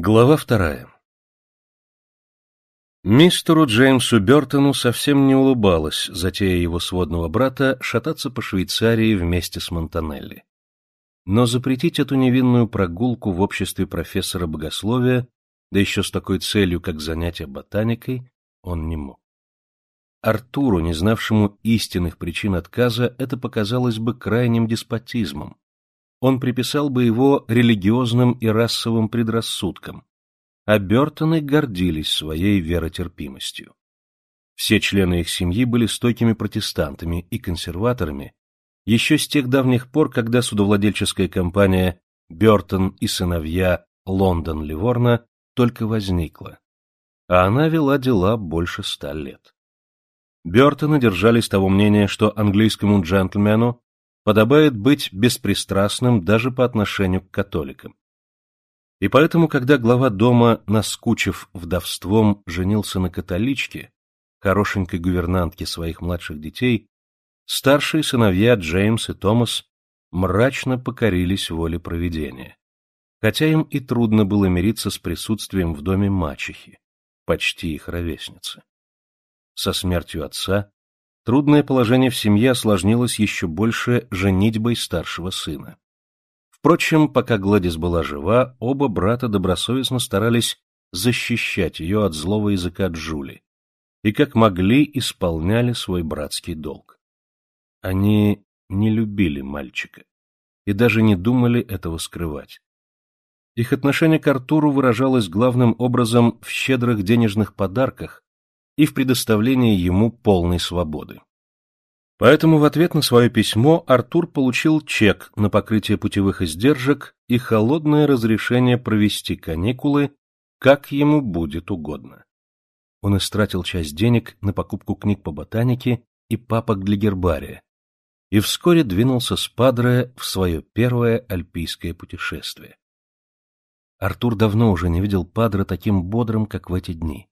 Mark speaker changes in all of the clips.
Speaker 1: Глава вторая Мистеру Джеймсу Бертону совсем не улыбалось, затея его сводного брата шататься по Швейцарии вместе с Монтанелли. Но запретить эту невинную прогулку в обществе профессора богословия, да еще с такой целью, как занятие ботаникой, он не мог. Артуру, не знавшему истинных причин отказа, это показалось бы крайним деспотизмом. Он приписал бы его религиозным и расовым предрассудкам, а Бертоны гордились своей веротерпимостью. Все члены их семьи были стойкими протестантами и консерваторами еще с тех давних пор, когда судовладельческая компания «Бертон и сыновья» Лондон-Ливорна только возникла, а она вела дела больше ста лет. Бертоны держались того мнения, что английскому джентльмену подобает быть беспристрастным даже по отношению к католикам. И поэтому, когда глава дома, наскучив вдовством, женился на католичке, хорошенькой гувернантке своих младших детей, старшие сыновья Джеймс и Томас мрачно покорились воле провидения. Хотя им и трудно было мириться с присутствием в доме мачехи, почти их ровесницы. Со смертью отца трудное положение в семье осложнилось еще больше женитьбой старшего сына. Впрочем, пока Гладис была жива, оба брата добросовестно старались защищать ее от злого языка Джули и как могли исполняли свой братский долг. Они не любили мальчика и даже не думали этого скрывать. Их отношение к Артуру выражалось главным образом в щедрых денежных подарках и в предоставлении ему полной свободы. Поэтому в ответ на свое письмо Артур получил чек на покрытие путевых издержек и холодное разрешение провести каникулы, как ему будет угодно. Он истратил часть денег на покупку книг по ботанике и папок для гербария, и вскоре двинулся с Падре в свое первое альпийское путешествие. Артур давно уже не видел Падре таким бодрым, как в эти дни.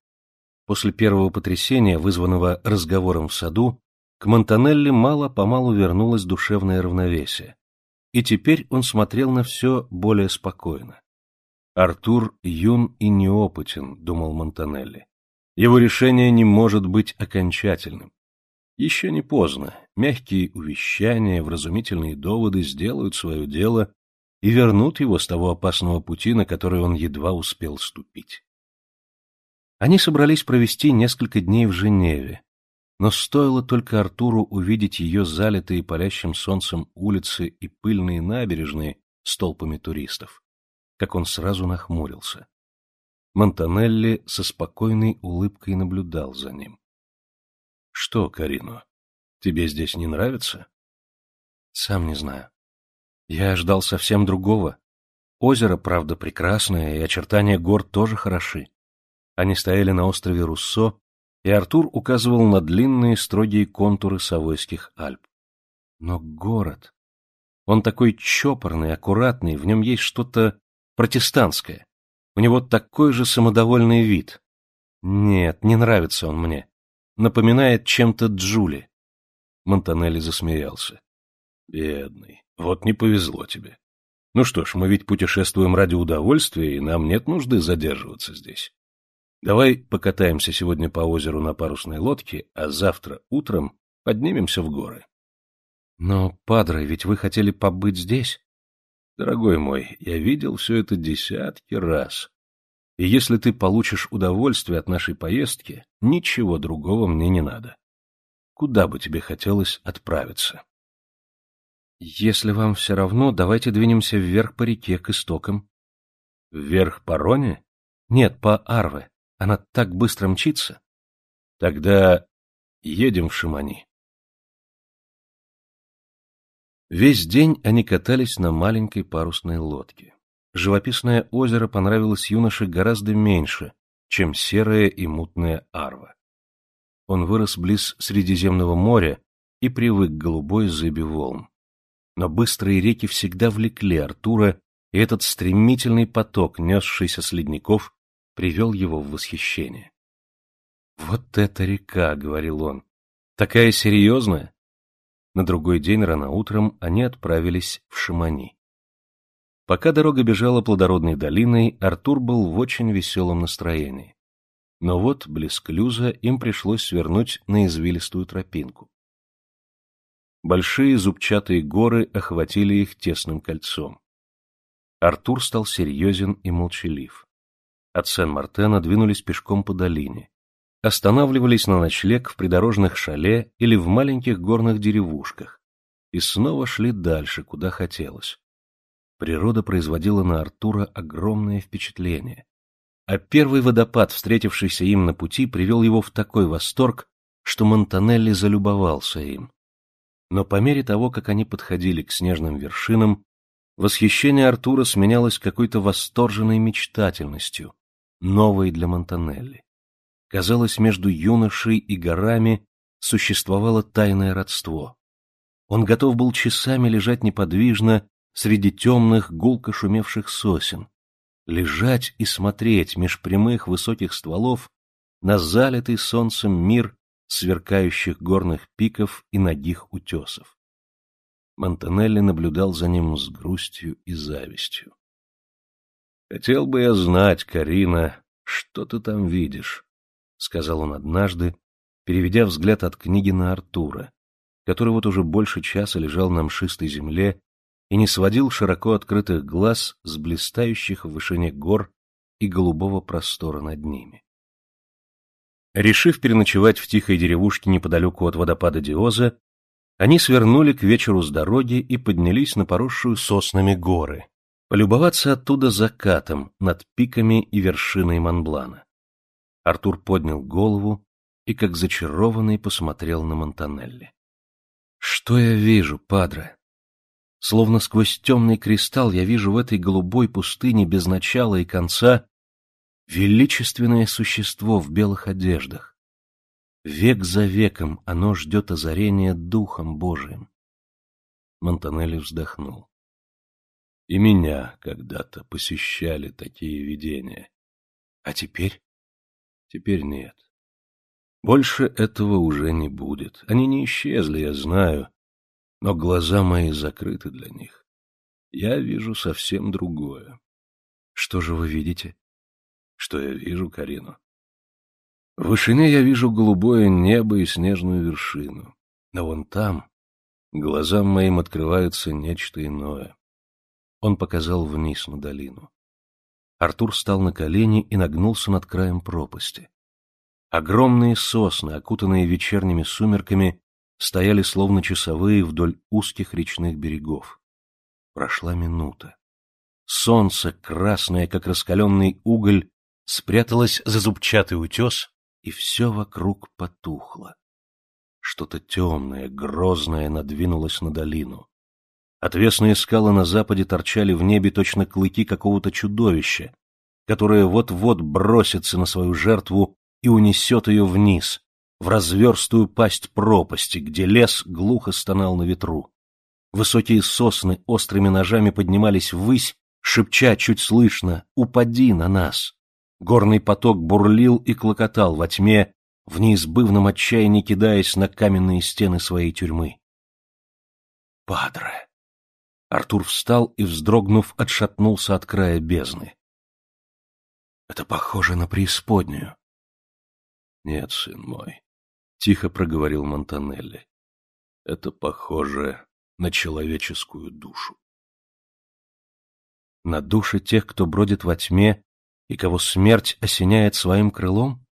Speaker 1: После первого потрясения, вызванного разговором в саду, к Монтанелли мало-помалу вернулось душевное равновесие, и теперь он смотрел на все более спокойно. «Артур юн и неопытен», — думал Монтанелли. «Его решение не может быть окончательным. Еще не поздно, мягкие увещания, вразумительные доводы сделают свое дело и вернут его с того опасного пути, на который он едва успел ступить. Они собрались провести несколько дней в Женеве, но стоило только Артуру увидеть ее залитые палящим солнцем улицы и пыльные набережные с толпами туристов, как он сразу нахмурился. Монтанелли со спокойной улыбкой наблюдал за ним. — Что, Карино, тебе здесь не нравится? — Сам не знаю. Я ждал совсем другого. Озеро, правда, прекрасное, и очертания гор тоже хороши. Они стояли на острове Руссо, и Артур указывал на длинные строгие контуры Савойских Альп. Но город... Он такой чопорный, аккуратный, в нем есть что-то протестантское. У него такой же самодовольный вид. Нет, не нравится он мне. Напоминает чем-то Джули. Монтанелли засмеялся. Бедный, вот не повезло тебе. Ну что ж, мы ведь путешествуем ради удовольствия, и нам нет нужды задерживаться здесь. Давай покатаемся сегодня по озеру на парусной лодке, а завтра утром поднимемся в горы. Но, падре, ведь вы хотели побыть здесь? Дорогой мой, я видел все это десятки раз. И если ты получишь удовольствие от нашей поездки, ничего другого мне не надо. Куда бы тебе хотелось отправиться? Если вам все равно, давайте двинемся вверх по реке к истокам. Вверх по Роне? Нет, по Арве. Она так быстро мчится. Тогда едем в Шимани. Весь день они катались на маленькой парусной лодке. Живописное озеро понравилось юноше гораздо меньше, чем серая и мутная Арва. Он вырос близ Средиземного моря и привык к голубой зыби волн. Но быстрые реки всегда влекли Артура, и этот стремительный поток, несшийся с ледников, привел его в восхищение. «Вот эта река!» — говорил он. «Такая серьезная!» На другой день рано утром они отправились в Шамани. Пока дорога бежала плодородной долиной, Артур был в очень веселом настроении. Но вот, близ Клюза, им пришлось свернуть на извилистую тропинку. Большие зубчатые горы охватили их тесным кольцом. Артур стал серьезен и молчалив. От Сен-Мартена двинулись пешком по долине. Останавливались на ночлег в придорожных шале или в маленьких горных деревушках. И снова шли дальше, куда хотелось. Природа производила на Артура огромное впечатление. А первый водопад, встретившийся им на пути, привел его в такой восторг, что Монтанелли залюбовался им. Но по мере того, как они подходили к снежным вершинам, восхищение Артура сменялось какой-то восторженной мечтательностью, новой для Монтанелли. Казалось, между юношей и горами существовало тайное родство. Он готов был часами лежать неподвижно среди темных, гулко шумевших сосен, лежать и смотреть меж прямых высоких стволов на залитый солнцем мир сверкающих горных пиков и ногих утесов. Монтанелли наблюдал за ним с грустью и завистью. — Хотел бы я знать, Карина, что ты там видишь, — сказал он однажды, переведя взгляд от книги на Артура, который вот уже больше часа лежал на мшистой земле и не сводил широко открытых глаз с блистающих в вышине гор и голубого простора над ними. Решив переночевать в тихой деревушке неподалеку от водопада Диоза, они свернули к вечеру с дороги и поднялись на поросшую соснами горы, полюбоваться оттуда закатом над пиками и вершиной Монблана. Артур поднял голову и, как зачарованный, посмотрел на Монтанелли. — Что я вижу, падре? Словно сквозь темный кристалл я вижу в этой голубой пустыне без начала и конца величественное существо в белых одеждах. Век за веком оно ждет озарения Духом Божиим. Монтанелли вздохнул. И меня когда-то посещали такие видения. А теперь? Теперь нет. Больше этого уже не будет. Они не исчезли, я знаю, но глаза мои закрыты для них. Я вижу совсем другое. Что же вы видите? Что я вижу, Карину? В вышине я вижу голубое небо и снежную вершину. Но вон там глазам моим открывается нечто иное. Он показал вниз на долину. Артур встал на колени и нагнулся над краем пропасти. Огромные сосны, окутанные вечерними сумерками, стояли словно часовые вдоль узких речных берегов. Прошла минута. Солнце, красное, как раскаленный уголь, спряталось за зубчатый утес, и все вокруг потухло. Что-то темное, грозное надвинулось на долину. Отвесные скалы на западе торчали в небе точно клыки какого-то чудовища, которое вот-вот бросится на свою жертву и унесет ее вниз, в разверстую пасть пропасти, где лес глухо стонал на ветру. Высокие сосны острыми ножами поднимались ввысь, шепча чуть слышно «Упади на нас!». Горный поток бурлил и клокотал во тьме, в неизбывном отчаянии кидаясь на каменные стены своей тюрьмы. «Падре!» Артур встал и, вздрогнув, отшатнулся от края бездны. «Это похоже на преисподнюю». «Нет, сын мой, — тихо проговорил Монтанелли. — Это похоже на человеческую душу. На души тех, кто бродит во тьме и кого смерть осеняет своим крылом?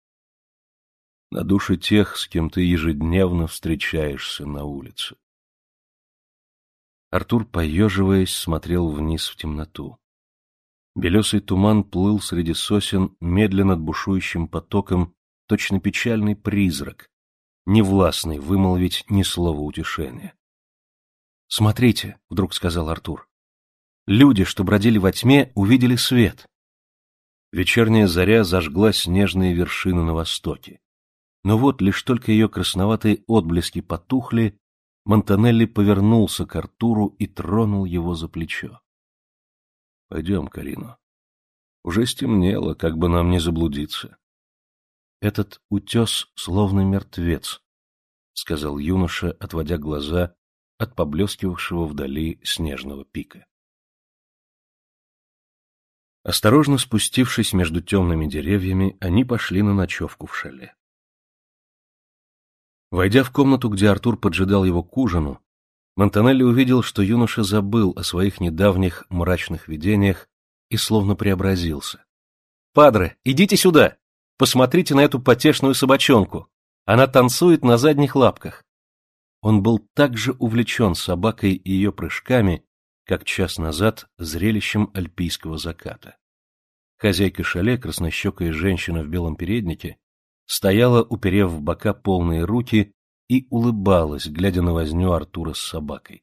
Speaker 1: На души тех, с кем ты ежедневно встречаешься на улице. Артур, поеживаясь, смотрел вниз в темноту. Белесый туман плыл среди сосен медленно бушующим потоком, точно печальный призрак, невластный вымолвить ни слова утешения. «Смотрите», — вдруг сказал Артур. «Люди, что бродили во тьме, увидели свет». Вечерняя заря зажгла снежные вершины на востоке. Но вот лишь только ее красноватые отблески потухли, Монтанелли повернулся к Артуру и тронул его за плечо. — Пойдем, Карино. Уже стемнело, как бы нам не заблудиться. Этот утес словно мертвец, — сказал юноша, отводя глаза от поблескивавшего вдали снежного пика. Осторожно спустившись между темными деревьями, они пошли на ночевку в шале. Войдя в комнату, где Артур поджидал его к ужину, Монтанелли увидел, что юноша забыл о своих недавних мрачных видениях и словно преобразился. — Падре, идите сюда! Посмотрите на эту потешную собачонку! Она танцует на задних лапках. Он был так же увлечен собакой и ее прыжками, как час назад зрелищем альпийского заката. Хозяйка шале, краснощекая женщина в белом переднике, стояла, уперев в бока полные руки, и улыбалась, глядя на возню Артура с собакой.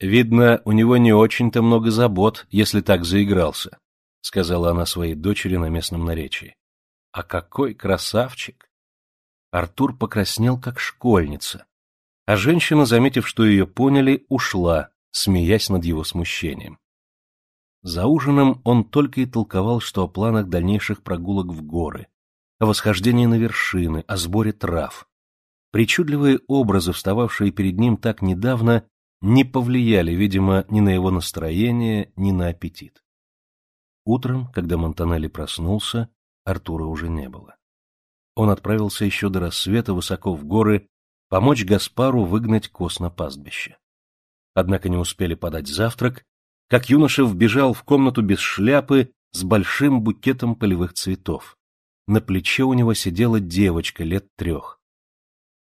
Speaker 1: «Видно, у него не очень-то много забот, если так заигрался», — сказала она своей дочери на местном наречии. «А какой красавчик!» Артур покраснел, как школьница, а женщина, заметив, что ее поняли, ушла, смеясь над его смущением. За ужином он только и толковал, что о планах дальнейших прогулок в горы, о восхождении на вершины, о сборе трав. Причудливые образы, встававшие перед ним так недавно, не повлияли, видимо, ни на его настроение, ни на аппетит. Утром, когда Монтанелли проснулся, Артура уже не было. Он отправился еще до рассвета высоко в горы помочь Гаспару выгнать коз на пастбище. Однако не успели подать завтрак, как юноша вбежал в комнату без шляпы с большим букетом полевых цветов. На плече у него сидела девочка лет трех.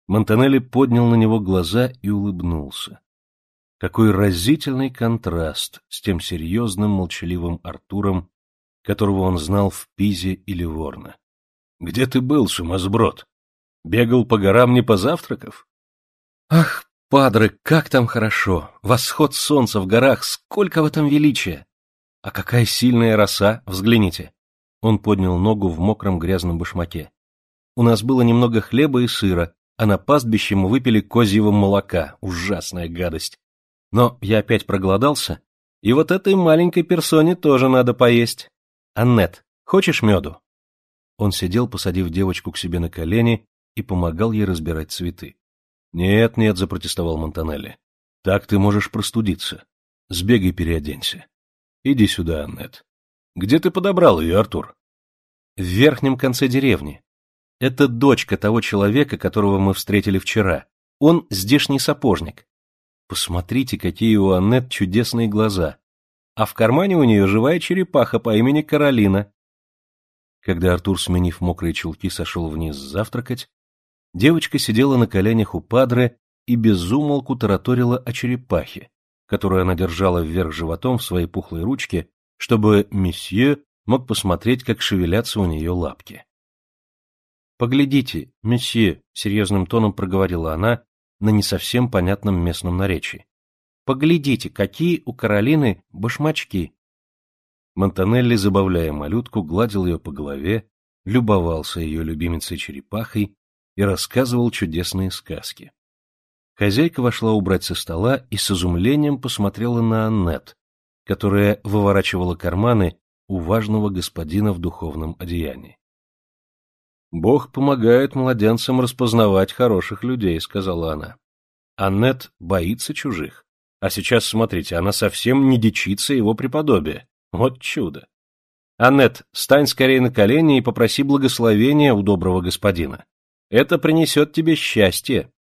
Speaker 1: Монтанелли поднял на него глаза и улыбнулся. Какой разительный контраст с тем серьезным молчаливым Артуром, которого он знал в Пизе или Ворно. — Где ты был, сумасброд? Бегал по горам не позавтракав? — Ах, Падре, как там хорошо! Восход солнца в горах, сколько в этом величия! А какая сильная роса, взгляните! Он поднял ногу в мокром грязном башмаке. У нас было немного хлеба и сыра, а на пастбище мы выпили козьего молока, ужасная гадость. Но я опять проголодался, и вот этой маленькой персоне тоже надо поесть. Аннет, хочешь меду? Он сидел, посадив девочку к себе на колени, и помогал ей разбирать цветы. «Нет, нет», — запротестовал Монтанелли. «Так ты можешь простудиться. Сбегай, переоденься. Иди сюда, Аннет. Где ты подобрал ее, Артур?» «В верхнем конце деревни. Это дочка того человека, которого мы встретили вчера. Он здешний сапожник. Посмотрите, какие у Аннет чудесные глаза. А в кармане у нее живая черепаха по имени Каролина». Когда Артур, сменив мокрые чулки, сошел вниз завтракать, Девочка сидела на коленях у падре и безумолку тараторила о черепахе, которую она держала вверх животом в своей пухлой ручке, чтобы месье мог посмотреть, как шевелятся у нее лапки. «Поглядите, месье», — серьезным тоном проговорила она на не совсем понятном местном наречии. «Поглядите, какие у Каролины башмачки!» Монтанелли, забавляя малютку, гладил ее по голове, любовался ее любимицей-черепахой и рассказывал чудесные сказки. Хозяйка вошла убрать со стола и с изумлением посмотрела на Аннет, которая выворачивала карманы у важного господина в духовном одеянии. «Бог помогает младенцам распознавать хороших людей», — сказала она. Аннет боится чужих. А сейчас, смотрите, она совсем не дичится его преподобия. Вот чудо. Аннет, стань скорее на колени и попроси благословения у доброго господина. Это принесет тебе счастье.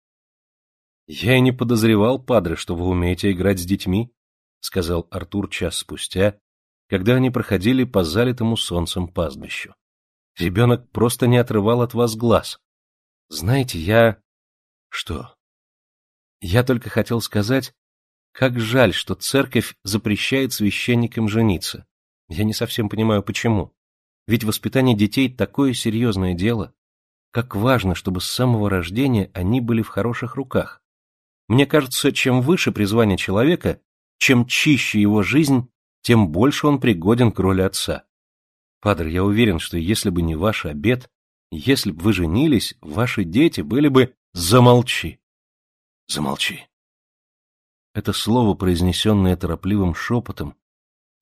Speaker 1: — Я и не подозревал, падре, что вы умеете играть с детьми, — сказал Артур час спустя, когда они проходили по залитому солнцем пастбищу. Ребенок просто не отрывал от вас глаз. Знаете, я... Что? Я только хотел сказать, как жаль, что церковь запрещает священникам жениться. Я не совсем понимаю, почему. Ведь воспитание детей такое серьезное дело. Как важно, чтобы с самого рождения они были в хороших руках. Мне кажется, чем выше призвание человека, чем чище его жизнь, тем больше он пригоден к роли отца. Падре, я уверен, что если бы не ваш обед, если бы вы женились, ваши дети были бы... Замолчи! Замолчи! Это слово, произнесенное торопливым шепотом,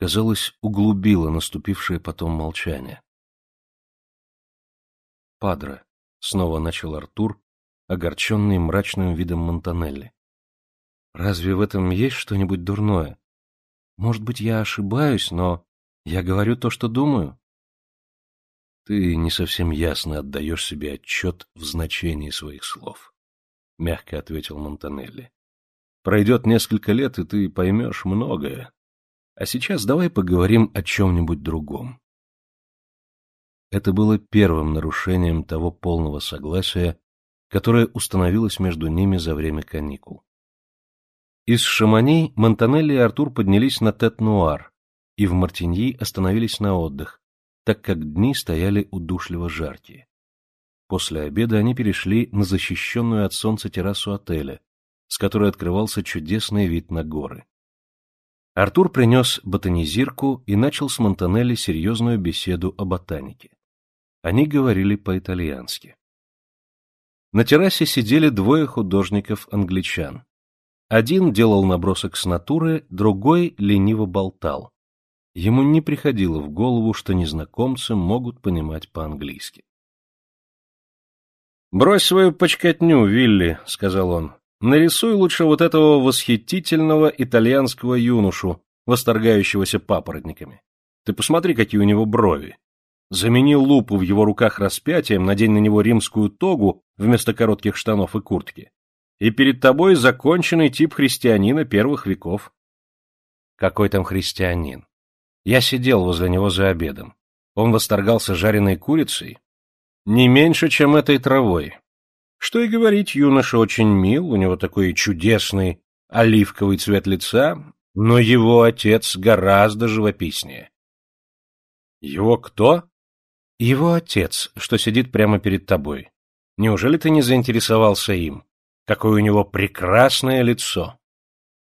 Speaker 1: казалось, углубило наступившее потом молчание. Падре, снова начал Артур, огорченный мрачным видом Монтанелли. Разве в этом есть что-нибудь дурное? Может быть, я ошибаюсь, но Я говорю то, что думаю. Ты не совсем ясно отдаешь себе отчет в значении своих слов, — мягко ответил Монтанелли. Пройдет несколько лет, и ты поймешь многое. А сейчас давай поговорим о чем-нибудь другом. Это было первым нарушением того полного согласия, которое установилось между ними за время каникул. Из Шамани Монтанелли и Артур поднялись на Тет-Нуар и в Мартиньи остановились на отдых, так как дни стояли удушливо жаркие. После обеда они перешли на защищенную от солнца террасу отеля, с которой открывался чудесный вид на горы. Артур принес ботанизирку и начал с Монтанелли серьезную беседу о ботанике. Они говорили по-итальянски. На террасе сидели двое художников-англичан. Один делал набросок с натуры, другой лениво болтал. Ему не приходило в голову, что незнакомцы могут понимать по-английски. «Брось свою почкотню, Вилли», — сказал он. «Нарисуй лучше вот этого восхитительного итальянского юношу, восторгающегося папоротниками. Ты посмотри, какие у него брови. Замени лупу в его руках распятием, надень на него римскую тогу вместо коротких штанов и куртки и перед тобой законченный тип христианина первых веков. Какой там христианин? Я сидел возле него за обедом. Он восторгался жареной курицей? Не меньше, чем этой травой. Что и говорить, юноша очень мил, у него такой чудесный оливковый цвет лица, но его отец гораздо живописнее. Его кто? Его отец, что сидит прямо перед тобой. Неужели ты не заинтересовался им? Какое у него прекрасное лицо!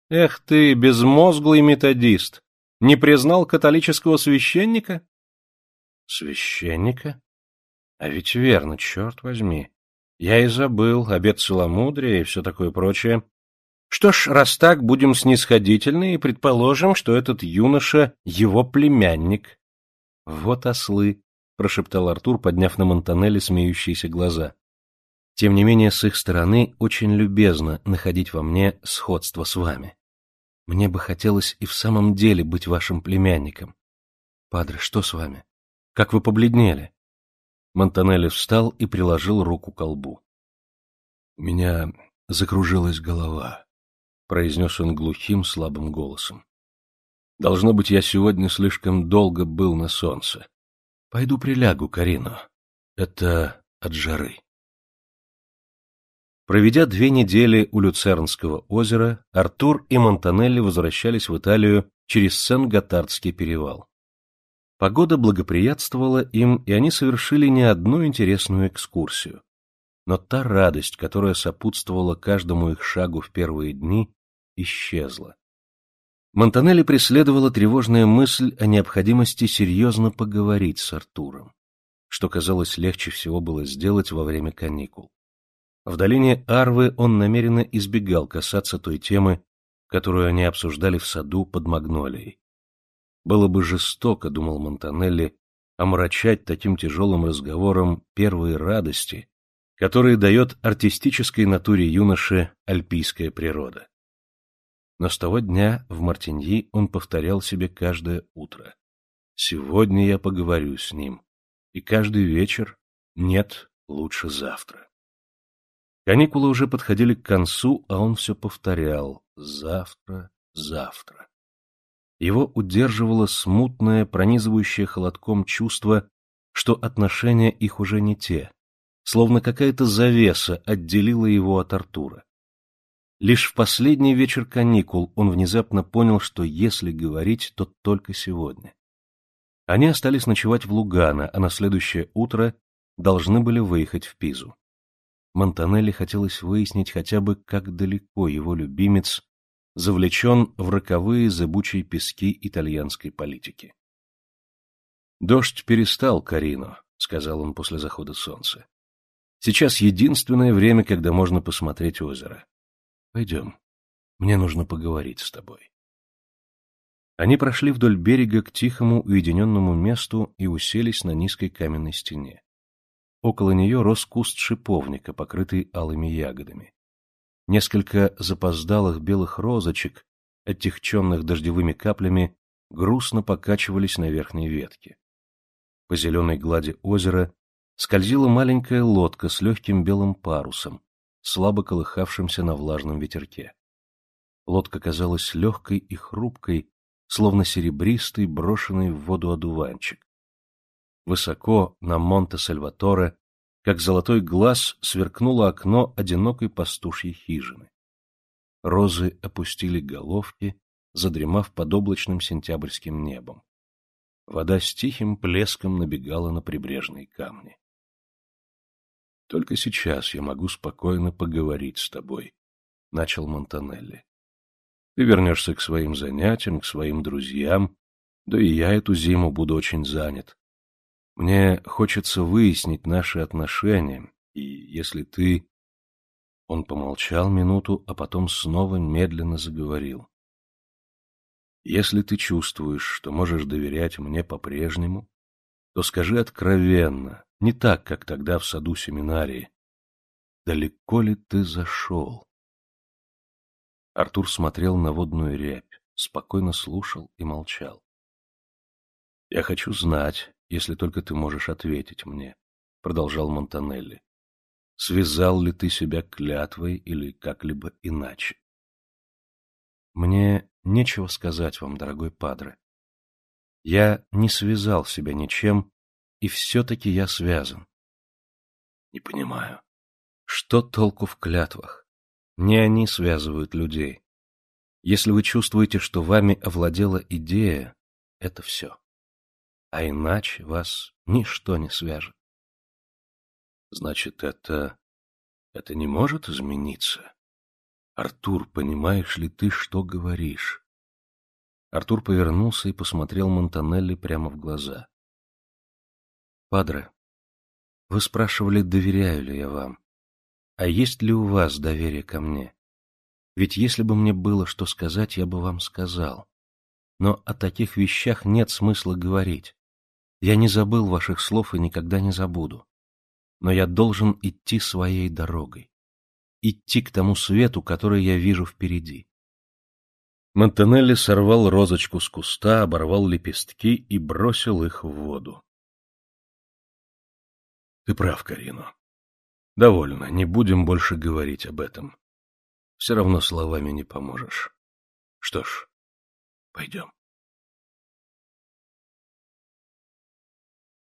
Speaker 1: Эх ты, безмозглый методист! Не признал католического священника? Священника? А ведь верно, черт возьми. Я и забыл, обед целомудрия и все такое прочее. Что ж, раз так, будем снисходительны и предположим, что этот юноша — его племянник. — Вот ослы, — прошептал Артур, подняв на Монтанелли смеющиеся глаза. Тем не менее, с их стороны очень любезно находить во мне сходство с вами. Мне бы хотелось и в самом деле быть вашим племянником. Падре, что с вами? Как вы побледнели? Монтанелли встал и приложил руку к колбу. — У меня закружилась голова, — произнес он глухим, слабым голосом. — Должно быть, я сегодня слишком долго был на солнце. Пойду прилягу, Карину. Это от жары. Проведя две недели у Люцернского озера, Артур и Монтанелли возвращались в Италию через Сен-Готардский перевал. Погода благоприятствовала им, и они совершили не одну интересную экскурсию. Но та радость, которая сопутствовала каждому их шагу в первые дни, исчезла. Монтанелли преследовала тревожная мысль о необходимости серьезно поговорить с Артуром, что казалось легче всего было сделать во время каникул. В долине Арвы он намеренно избегал касаться той темы, которую они обсуждали в саду под Магнолией. Было бы жестоко, думал Монтанелли, омрачать таким тяжелым разговором первые радости, которые дает артистической натуре юноши альпийская природа. Но с того дня в Мартиньи он повторял себе каждое утро. «Сегодня я поговорю с ним, и каждый вечер нет лучше завтра». Каникулы уже подходили к концу, а он все повторял «завтра, завтра». Его удерживало смутное, пронизывающее холодком чувство, что отношения их уже не те, словно какая-то завеса отделила его от Артура. Лишь в последний вечер каникул он внезапно понял, что если говорить, то только сегодня. Они остались ночевать в Лугано, а на следующее утро должны были выехать в Пизу. Монтанелли хотелось выяснить хотя бы, как далеко его любимец завлечен в роковые зыбучие пески итальянской политики. «Дождь перестал, Карино», — сказал он после захода солнца. «Сейчас единственное время, когда можно посмотреть озеро. Пойдем, мне нужно поговорить с тобой». Они прошли вдоль берега к тихому уединенному месту и уселись на низкой каменной стене. Около нее рос куст шиповника, покрытый алыми ягодами. Несколько запоздалых белых розочек, оттягченных дождевыми каплями, грустно покачивались на верхней ветке. По зеленой глади озера скользила маленькая лодка с легким белым парусом, слабо колыхавшимся на влажном ветерке. Лодка казалась легкой и хрупкой, словно серебристый, брошенный в воду одуванчик. Высоко на Монте-Сальваторе, как золотой глаз, сверкнуло окно одинокой пастушьей хижины. Розы опустили головки, задремав под облачным сентябрьским небом. Вода с тихим плеском набегала на прибрежные камни. «Только сейчас я могу спокойно поговорить с тобой», — начал Монтанелли. «Ты вернешься к своим занятиям, к своим друзьям, да и я эту зиму буду очень занят. Мне хочется выяснить наши отношения, и если ты...» Он помолчал минуту, а потом снова медленно заговорил. Если ты чувствуешь, что можешь доверять мне по-прежнему, то скажи откровенно, не так, как тогда в саду семинарии. Далеко ли ты зашел? Артур смотрел на водную рябь, спокойно слушал и молчал. — Я хочу знать, если только ты можешь ответить мне, — продолжал Монтанелли. — Связал ли ты себя клятвой или как-либо иначе? Мне нечего сказать вам, дорогой падре. Я не связал себя ничем, и все-таки я связан. Не понимаю. Что толку в клятвах? Не они связывают людей. Если вы чувствуете, что вами овладела идея, это все. А иначе вас ничто не свяжет. Значит, это... это не может измениться? «Артур, понимаешь ли ты, что говоришь?» Артур повернулся и посмотрел Монтанелли прямо в глаза. «Падре, вы спрашивали, доверяю ли я вам. А есть ли у вас доверие ко мне? Ведь если бы мне было что сказать, я бы вам сказал. Но о таких вещах нет смысла говорить. Я не забыл ваших слов и никогда не забуду. Но я должен идти своей дорогой идти к тому свету, который я вижу впереди. Монтанелли сорвал розочку с куста, оборвал лепестки и бросил их в воду. — Ты прав, Карино. Довольно, не будем больше говорить об этом. Все равно словами не поможешь. Что ж, пойдем.